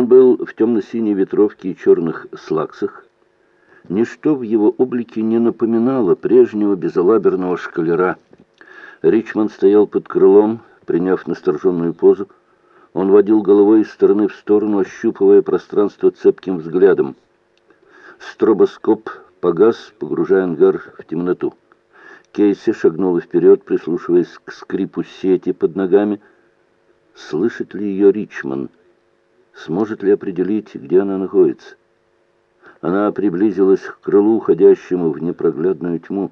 Он был в темно-синей ветровке и черных слаксах. Ничто в его облике не напоминало прежнего безалаберного шкалера. Ричмонд стоял под крылом, приняв настороженную позу. Он водил головой из стороны в сторону, ощупывая пространство цепким взглядом. Стробоскоп погас, погружая ангар в темноту. Кейси шагнула вперед, прислушиваясь к скрипу сети под ногами. Слышит ли ее Ричмонд? Сможет ли определить, где она находится? Она приблизилась к крылу, уходящему в непроглядную тьму.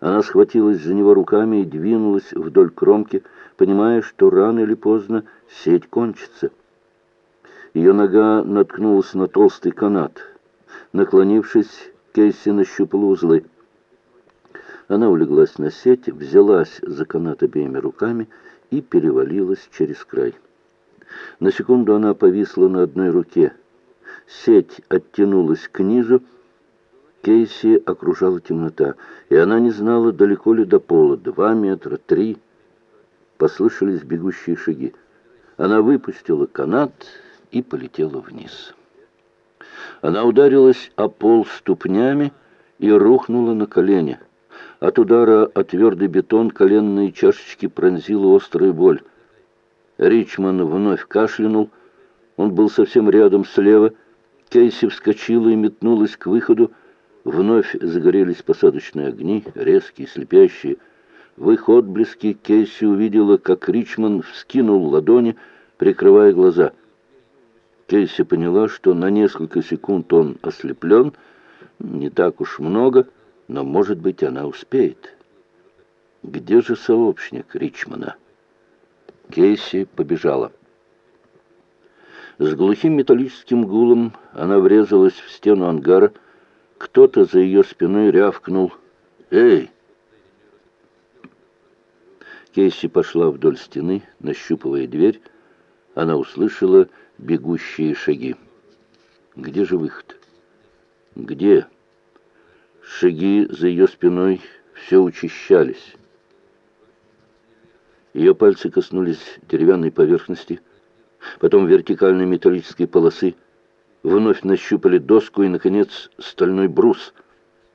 Она схватилась за него руками и двинулась вдоль кромки, понимая, что рано или поздно сеть кончится. Ее нога наткнулась на толстый канат. Наклонившись, Кейси нащупала узлы. Она улеглась на сеть, взялась за канат обеими руками и перевалилась через край. На секунду она повисла на одной руке. Сеть оттянулась к низу, Кейси окружала темнота, и она не знала, далеко ли до пола, два метра, три. Послышались бегущие шаги. Она выпустила канат и полетела вниз. Она ударилась о пол ступнями и рухнула на колени. От удара о твердый бетон коленные чашечки пронзила острая боль. Ричман вновь кашлянул. Он был совсем рядом слева. Кейси вскочила и метнулась к выходу. Вновь загорелись посадочные огни, резкие, слепящие. В их отблеске Кейси увидела, как Ричман вскинул ладони, прикрывая глаза. Кейси поняла, что на несколько секунд он ослеплен, не так уж много, но, может быть, она успеет. Где же сообщник Ричмана? Кейси побежала. С глухим металлическим гулом она врезалась в стену ангара. Кто-то за ее спиной рявкнул «Эй!». Кейси пошла вдоль стены, нащупывая дверь. Она услышала бегущие шаги. Где же выход? Где? Шаги за ее спиной все учащались. Ее пальцы коснулись деревянной поверхности, потом вертикальной металлической полосы, вновь нащупали доску и, наконец, стальной брус,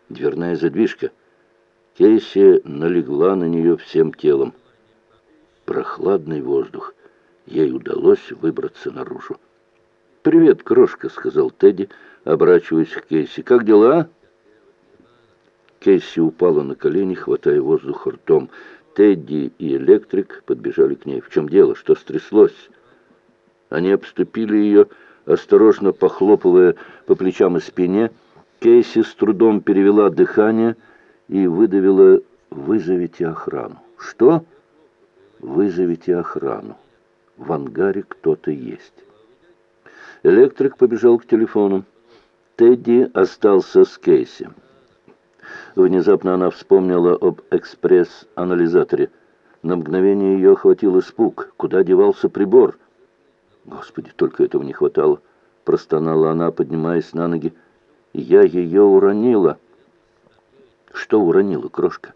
дверная задвижка. Кейси налегла на нее всем телом. Прохладный воздух. Ей удалось выбраться наружу. «Привет, крошка», — сказал Тедди, оборачиваясь к Кейси. «Как дела?» Кейси упала на колени, хватая воздух ртом. Тедди и Электрик подбежали к ней. «В чем дело? Что стряслось?» Они обступили ее, осторожно похлопывая по плечам и спине. Кейси с трудом перевела дыхание и выдавила «Вызовите охрану». «Что?» «Вызовите охрану. В ангаре кто-то есть». Электрик побежал к телефону. Тедди остался с Кейси. Внезапно она вспомнила об экспресс-анализаторе. На мгновение ее охватил испуг. Куда девался прибор? Господи, только этого не хватало. Простонала она, поднимаясь на ноги. Я ее уронила. Что уронила, крошка?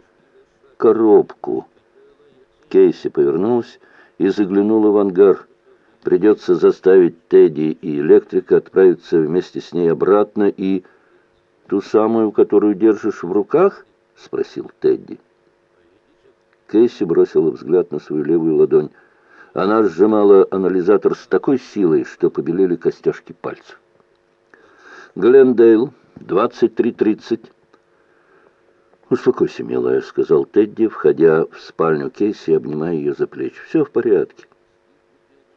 Коробку. Кейси повернулась и заглянула в ангар. Придется заставить Тедди и Электрика отправиться вместе с ней обратно и... «Ту самую, которую держишь в руках?» — спросил Тедди. Кейси бросила взгляд на свою левую ладонь. Она сжимала анализатор с такой силой, что побелели костяшки пальцев. «Глендейл, 23.30». «Успокойся, милая», — сказал Тедди, входя в спальню Кейси и обнимая ее за плечи. «Все в порядке».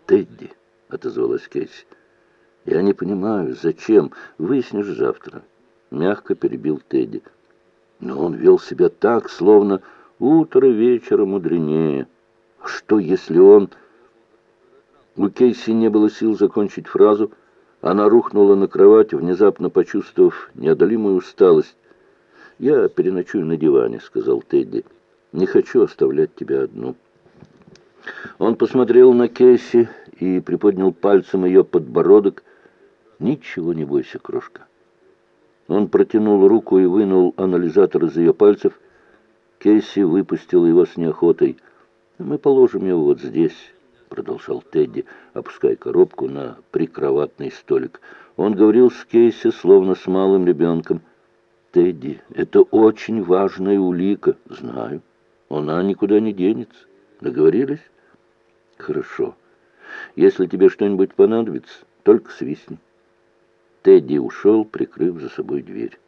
«Тедди», — отозвалась Кейси, — «я не понимаю, зачем. Выяснишь завтра» мягко перебил Тедди. Но он вел себя так, словно утро вечера мудренее. Что, если он... У Кейси не было сил закончить фразу. Она рухнула на кровать, внезапно почувствовав неодолимую усталость. «Я переночую на диване», — сказал Тедди. «Не хочу оставлять тебя одну». Он посмотрел на Кейси и приподнял пальцем ее подбородок. «Ничего не бойся, крошка. Он протянул руку и вынул анализатор из ее пальцев. Кейси выпустил его с неохотой. «Мы положим его вот здесь, продолжал Тедди, опуская коробку на прикроватный столик. Он говорил с Кейси, словно с малым ребенком. «Тедди, это очень важная улика». «Знаю. Она никуда не денется. Договорились?» «Хорошо. Если тебе что-нибудь понадобится, только свистни». Тедди ушел, прикрыв за собой дверь.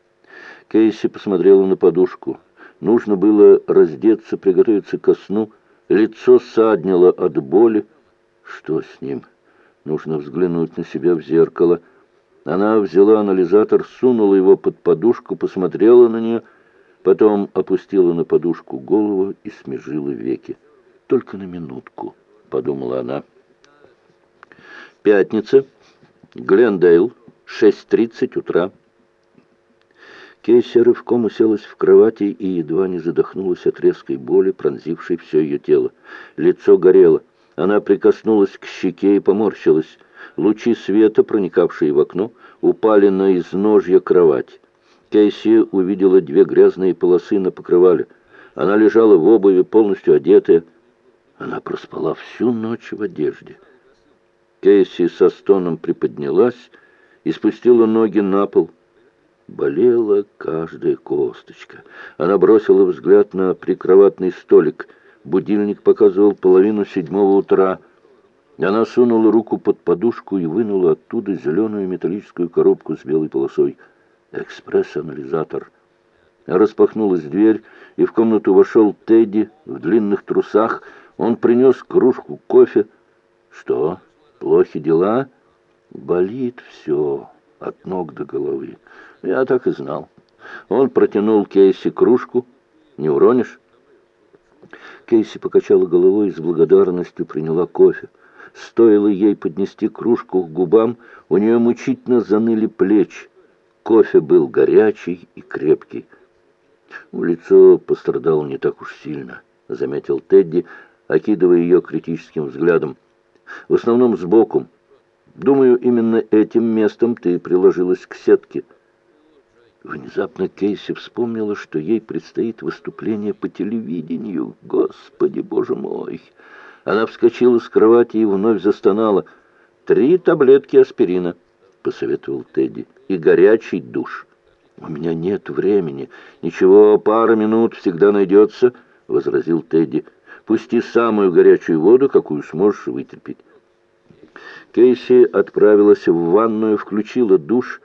Кейси посмотрела на подушку. Нужно было раздеться, приготовиться ко сну. Лицо саднило от боли. Что с ним? Нужно взглянуть на себя в зеркало. Она взяла анализатор, сунула его под подушку, посмотрела на нее, потом опустила на подушку голову и смежила веки. «Только на минутку», — подумала она. Пятница. Глендейл. 6.30 утра. Кейси рывком уселась в кровати и едва не задохнулась от резкой боли, пронзившей все ее тело. Лицо горело. Она прикоснулась к щеке и поморщилась. Лучи света, проникавшие в окно, упали на изножье кровати. Кейси увидела две грязные полосы на покрывале. Она лежала в обуви, полностью одетая. Она проспала всю ночь в одежде. Кейси со стоном приподнялась и спустила ноги на пол. Болела каждая косточка. Она бросила взгляд на прикроватный столик. Будильник показывал половину седьмого утра. Она сунула руку под подушку и вынула оттуда зеленую металлическую коробку с белой полосой. Экспресс-анализатор. Распахнулась дверь, и в комнату вошел Тедди в длинных трусах. Он принес кружку кофе. «Что, плохи дела?» «Болит все» от ног до головы. Я так и знал. Он протянул Кейси кружку. «Не уронишь?» Кейси покачала головой и с благодарностью приняла кофе. Стоило ей поднести кружку к губам, у нее мучительно заныли плечи. Кофе был горячий и крепкий. Лицо пострадало не так уж сильно, заметил Тедди, окидывая ее критическим взглядом. В основном сбоку, Думаю, именно этим местом ты приложилась к сетке. Внезапно Кейси вспомнила, что ей предстоит выступление по телевидению. Господи, боже мой! Она вскочила с кровати и вновь застонала. «Три таблетки аспирина», — посоветовал Тедди, — «и горячий душ». «У меня нет времени. Ничего, пара минут всегда найдется», — возразил Тедди. «Пусти самую горячую воду, какую сможешь вытерпеть». Кейси отправилась в ванную, включила душ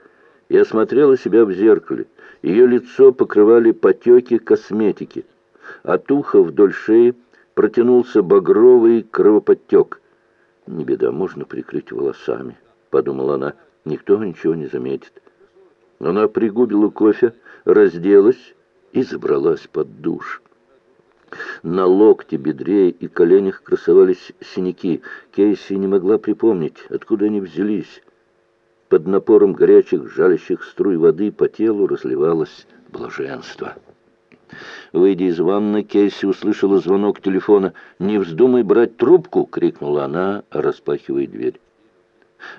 и осмотрела себя в зеркале. Ее лицо покрывали потеки косметики. От уха вдоль шеи протянулся багровый кровоподтек. «Не беда, можно прикрыть волосами», — подумала она. «Никто ничего не заметит». Она пригубила кофе, разделась и забралась под душ. На локте, бедре и коленях красовались синяки. Кейси не могла припомнить, откуда они взялись. Под напором горячих, жалящих струй воды по телу разливалось блаженство. Выйдя из ванны, Кейси услышала звонок телефона. «Не вздумай брать трубку!» — крикнула она, распахивая дверь.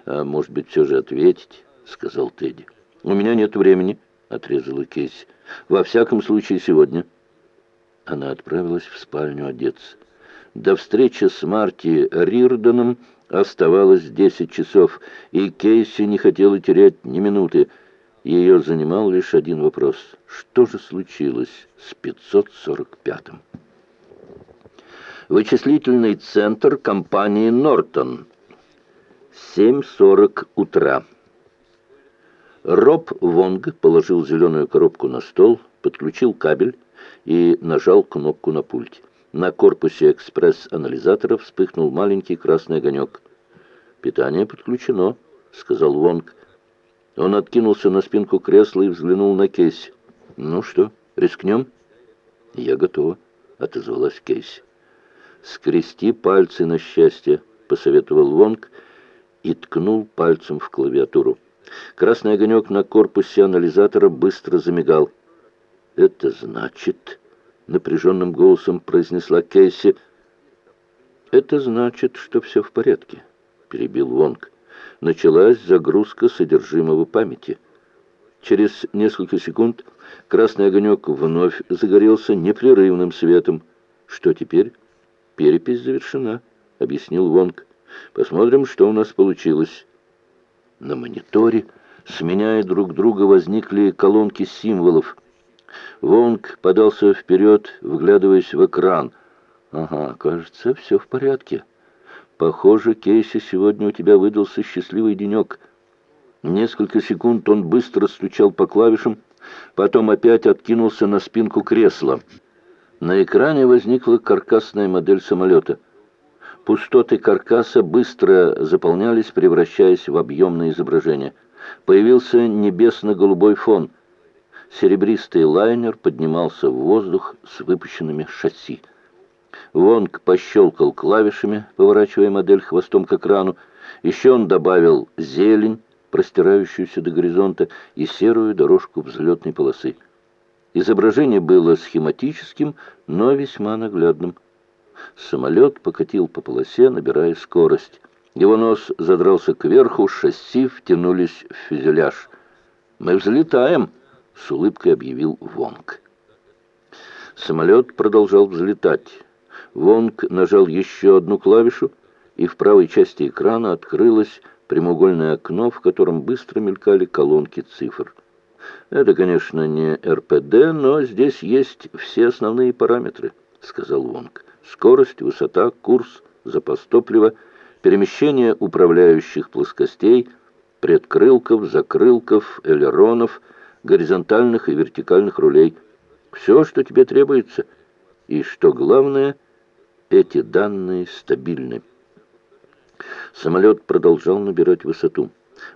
«А может быть, все же ответить?» — сказал Тедди. «У меня нет времени», — отрезала Кейси. «Во всяком случае, сегодня». Она отправилась в спальню одеться. До встречи с Марти Рирдоном оставалось десять часов, и Кейси не хотела терять ни минуты. Ее занимал лишь один вопрос. Что же случилось с 545-м? Вычислительный центр компании «Нортон». 7.40 утра. Роб Вонг положил зеленую коробку на стол, подключил кабель и нажал кнопку на пульте. На корпусе экспресс-анализатора вспыхнул маленький красный огонек. «Питание подключено», — сказал Вонг. Он откинулся на спинку кресла и взглянул на Кейси. «Ну что, рискнем?» «Я готова», — отозвалась Кейси. «Скрести пальцы на счастье», — посоветовал Вонг и ткнул пальцем в клавиатуру. Красный огонек на корпусе анализатора быстро замигал. «Это значит...» — напряженным голосом произнесла Кейси. «Это значит, что все в порядке», — перебил Вонг. Началась загрузка содержимого памяти. Через несколько секунд красный огонек вновь загорелся непрерывным светом. «Что теперь?» «Перепись завершена», — объяснил Вонг. «Посмотрим, что у нас получилось». На мониторе, сменяя друг друга, возникли колонки символов. Вонг подался вперед, вглядываясь в экран. «Ага, кажется, все в порядке. Похоже, Кейси, сегодня у тебя выдался счастливый денек». Несколько секунд он быстро стучал по клавишам, потом опять откинулся на спинку кресла. На экране возникла каркасная модель самолета. Пустоты каркаса быстро заполнялись, превращаясь в объемное изображение. Появился небесно-голубой фон. Серебристый лайнер поднимался в воздух с выпущенными шасси. Вонг пощелкал клавишами, поворачивая модель хвостом к экрану. Еще он добавил зелень, простирающуюся до горизонта, и серую дорожку взлетной полосы. Изображение было схематическим, но весьма наглядным. Самолет покатил по полосе, набирая скорость. Его нос задрался кверху, шасси втянулись в фюзеляж. «Мы взлетаем!» — с улыбкой объявил Вонг. Самолет продолжал взлетать. Вонг нажал еще одну клавишу, и в правой части экрана открылось прямоугольное окно, в котором быстро мелькали колонки цифр. «Это, конечно, не РПД, но здесь есть все основные параметры», — сказал Вонг. «Скорость, высота, курс, запас топлива, перемещение управляющих плоскостей, предкрылков, закрылков, элеронов, горизонтальных и вертикальных рулей. Все, что тебе требуется. И, что главное, эти данные стабильны». Самолет продолжал набирать высоту.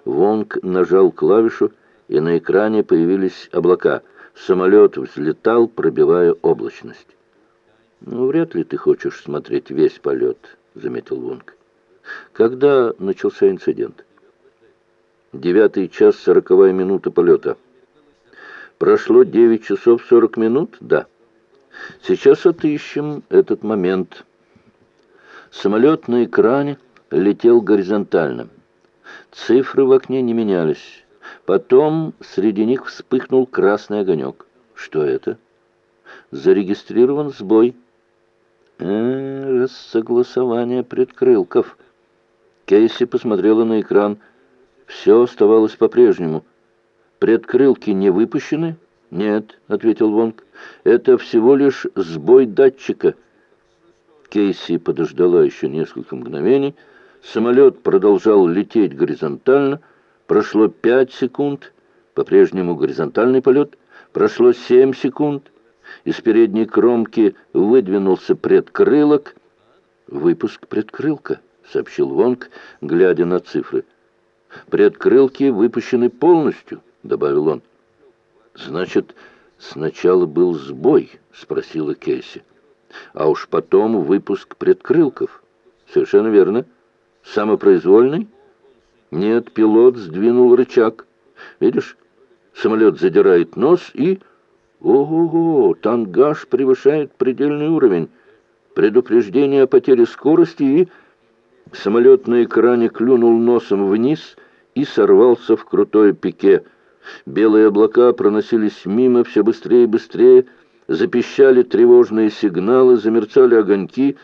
Вонг нажал клавишу, и на экране появились облака. Самолет взлетал, пробивая облачность. «Ну, вряд ли ты хочешь смотреть весь полет», — заметил Вонг. «Когда начался инцидент?» «Девятый час, сороковая минута полета». «Прошло девять часов сорок минут?» «Да». «Сейчас отыщем этот момент». Самолет на экране летел горизонтально. Цифры в окне не менялись. Потом среди них вспыхнул красный огонек. Что это? Зарегистрирован сбой. Э, рассогласование предкрылков. Кейси посмотрела на экран. Все оставалось по-прежнему. Предкрылки не выпущены? Нет, ответил Вонг. Это всего лишь сбой датчика. Кейси подождала еще несколько мгновений, Самолет продолжал лететь горизонтально. Прошло пять секунд, по-прежнему горизонтальный полет. Прошло семь секунд. Из передней кромки выдвинулся предкрылок. «Выпуск предкрылка», — сообщил Вонг, глядя на цифры. «Предкрылки выпущены полностью», — добавил он. «Значит, сначала был сбой?» — спросила Кейси. «А уж потом выпуск предкрылков». «Совершенно верно». Самопроизвольный? Нет, пилот сдвинул рычаг. Видишь, самолет задирает нос и... Ого-го, тангаж превышает предельный уровень. Предупреждение о потере скорости и... Самолет на экране клюнул носом вниз и сорвался в крутое пике. Белые облака проносились мимо все быстрее и быстрее, запищали тревожные сигналы, замерцали огоньки.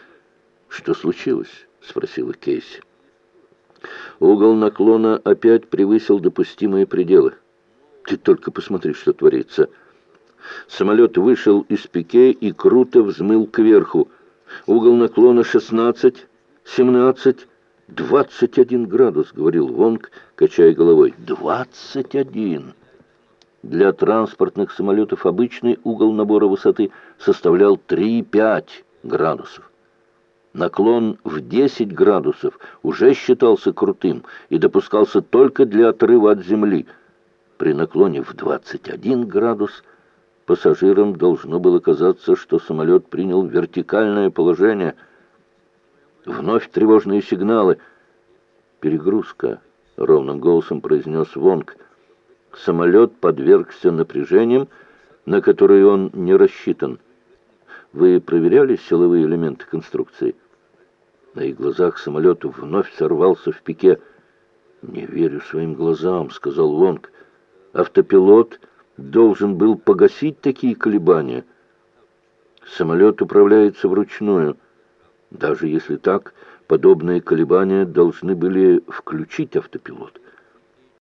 «Что случилось?» — спросила Кейси. Угол наклона опять превысил допустимые пределы. Ты только посмотри, что творится. Самолет вышел из пике и круто взмыл кверху. Угол наклона 16, 17, 21 градус, говорил Вонг, качая головой. 21! Для транспортных самолетов обычный угол набора высоты составлял 3-5 градусов. Наклон в 10 градусов уже считался крутым и допускался только для отрыва от земли. При наклоне в 21 градус пассажирам должно было казаться, что самолет принял вертикальное положение. Вновь тревожные сигналы. «Перегрузка», — ровным голосом произнес Вонг. Самолет подвергся напряжениям, на которые он не рассчитан. Вы проверяли силовые элементы конструкции? На их глазах самолет вновь сорвался в пике. «Не верю своим глазам», — сказал Лонг. «Автопилот должен был погасить такие колебания. Самолет управляется вручную. Даже если так, Подобные колебания должны были включить автопилот.